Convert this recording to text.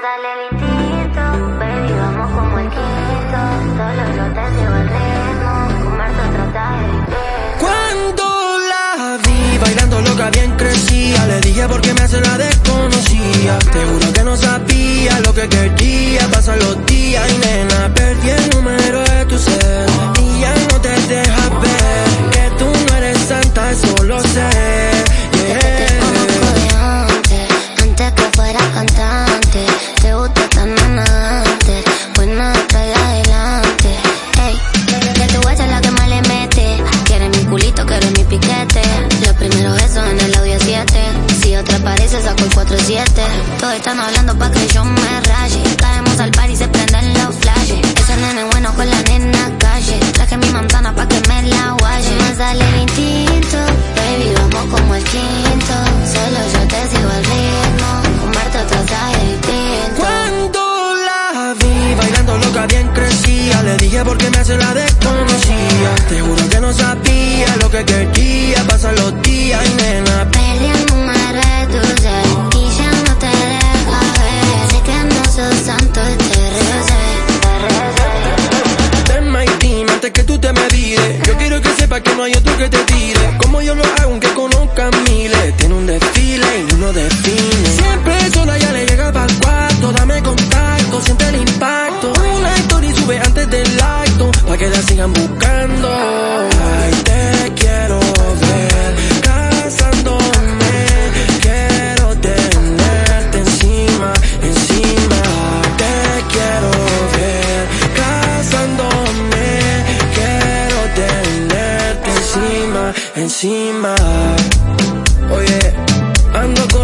sale el instinto, baby, vamos como el quinto. Solo yo te sigo el ritmo, Marzo trata de Cuando la vi bailando loca bien crecía, le dije porque me hace la desconocía. Te juro que no sabía lo que quería, pasan los días y nena, perdí el Todos están hablando pa' que yo me raye. Caemos al par y se prenden los flashes. Ese nene bueno con la nena calle. Traje mi manzana pa' que me la guaye. Me sale el instinto, baby, vamos como el quinto. Solo yo te sigo al ritmo. Comerte otro traje distinto. Cuando la vi bailando loca bien crecía, le dije porque me hace la desconocía. Te juro que no sabía lo que quería. Pasan los días y nena. Que no hay otro que te tire. Como yo lo hago, aunque conozcan miles. Tiene un desfile y uno define. Siempre sola ya le llega para el cuarto. Dame contacto, siente el impacto. Una historia y sube antes del acto. Pa' que la sigan buscando. encima. Oye, ando con